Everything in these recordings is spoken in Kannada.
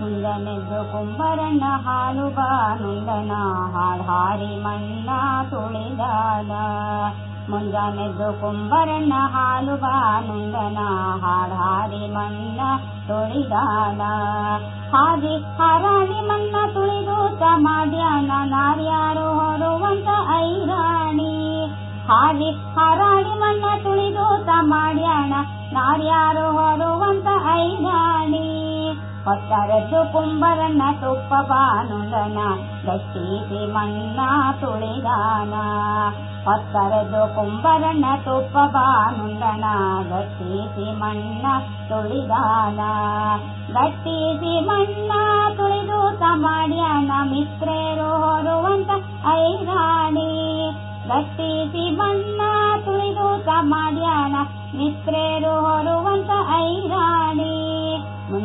ಮುಂಜಾನೆದ್ದು ಕುಂಬರಣ್ಣ ಹಾಲು ಬಾನುಂದನ ಹಾಡ್ ಹಾರಿ ಮಣ್ಣ ತುಳಿದಾದ. ಮುಂಜಾನೆದ್ದು ಕುಂಬರಣ್ಣ ಹಾಲು ಬಾನುಂದನ ಹಾಡ್ ಹಾರಿ ಮಣ್ಣ ತುಳಿದಾದ. ಹಾದಿ ಹಾರಾಡಿ ಮಣ್ಣ ತುಳಿದು ಮಾಡ್ಯಾನ ನಾರ್ಯಾರು ಹೊರುವಂತ ಐರಾಣಿ. ಹಾದಿ ಹಾರಾಡಿ ಮಣ್ಣ ತುಳಿದು ಮಾಡ್ಯಾಣ ನಾರ್ಯಾರು ಹೊರುವಂತ ಐರಾಣಿ. ಹೊತ್ತರೆದ್ದು ಕುಂಬರನ್ನ ತುಪ್ಪ ಬಾನುಂದನ ಗಟ್ಟಿಸಿ ಮಣ್ಣ ತುಳಿದಾನ ಹೊತ್ತರೆದ್ದು ಕುಂಬರನ್ನ ತುಪ್ಪ ಬಾನುಂದನ ಗಟ್ಟಿಸಿ ಮಣ್ಣ ತುಳಿದಾನ ಗಟ್ಟಿಸಿ ಮಣ್ಣ ತುಳಿದು ಮಾಡ್ಯಾನ ಮಿತ್ರೇರು ಹೊರುವಂತ ಐರಾಣಿ ಗಟ್ಟಿಸಿ ಮಣ್ಣ ತುಳಿದು ಮಾಡ್ಯಾನ ಮಿತ್ರೇರು ಹೊರುವಂತ ಐರಾಣಿ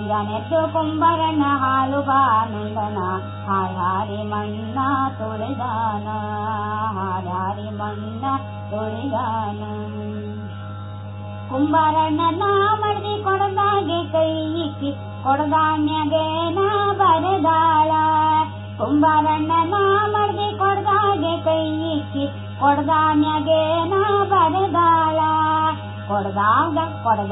ಮುಂಜಾನೆದ್ದು ಕುಂಬರನ ಹಾಲು ಬಾನಂದನ ಹಾಯಾರಿ ಮಣ್ಣ ತುಳಿದಾನ. ಹಾಯಾರಿ ಮಣ್ಣ ತುಳಿದಾನ. ಕುಂಬಾರಣ್ಣನ ಮಡ್ದಿ ಕೊಡದಾಗೆ ಕೈ ಇಕ್ಕಿ ಕೊಡದಾನ್ಯಾಗೆ ನಾ ಬರದಾಳ. ಕುಂಬಾರಣ್ಣನ ಮಡ್ದಿ ಕೊಡದಾಗೆ ಕೈ ಇಕ್ಕಿ ಕೊಡದಾನ್ಯಗೇನ ಬರದಾಳ. ಕೊಡದಾಗ ಕೊಡದ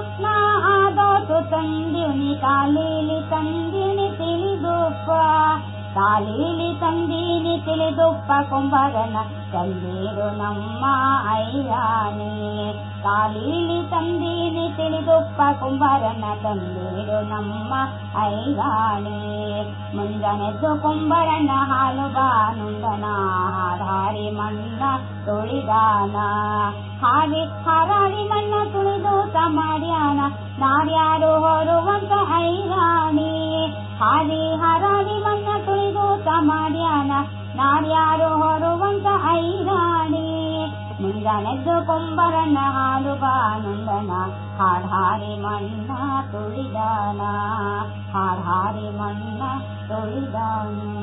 ತಾಲೀಲಿ ತಂದೀನಿ ತಿಳಿದೊಪ್ಪ ಕುಂಬರನ, ತಂದೀರು ನಮ್ಮ ಅಯ್ಯಾನೇ ತಾಲೀಲಿ ತಂದೀನಿ ತಿಳಿದೊಪ್ಪ ಕುಂಬರನ, ತಂದೀರು ನಮ್ಮ ಐರಾಣಿ. ಮುಂಜನೆದ್ದು ಕುಂಬರನ ಹಾಲು ಬಾನುಂದನ ಹಾಡಾರಿ ಮಣ್ಣ ತುಳಿದಾನ. ಹಾಗೆ ಹಾರಾಡಿ ಮಣ್ಣ ತುಳಿದು ಮಾಡ್ಯಾನ. ನಾರ್ಯಾರು ಹೊರುವಂತ ಐರಾಣಿ ನಾರ್ಯಾರು ಹೊರುವಂತ ಐರಾಣಿ? ಮುಂಜಾನೆದ್ದು ಕುಂಬರನ್ನ ಹಾಲು ಬಾನುಂದನ ಹಾಡಾರಿ ಮಣ್ಣ ತುಳಿದಾನ. ಹಾಡಾರಿ ಮಣ್ಣ ತುಳಿದಾನ.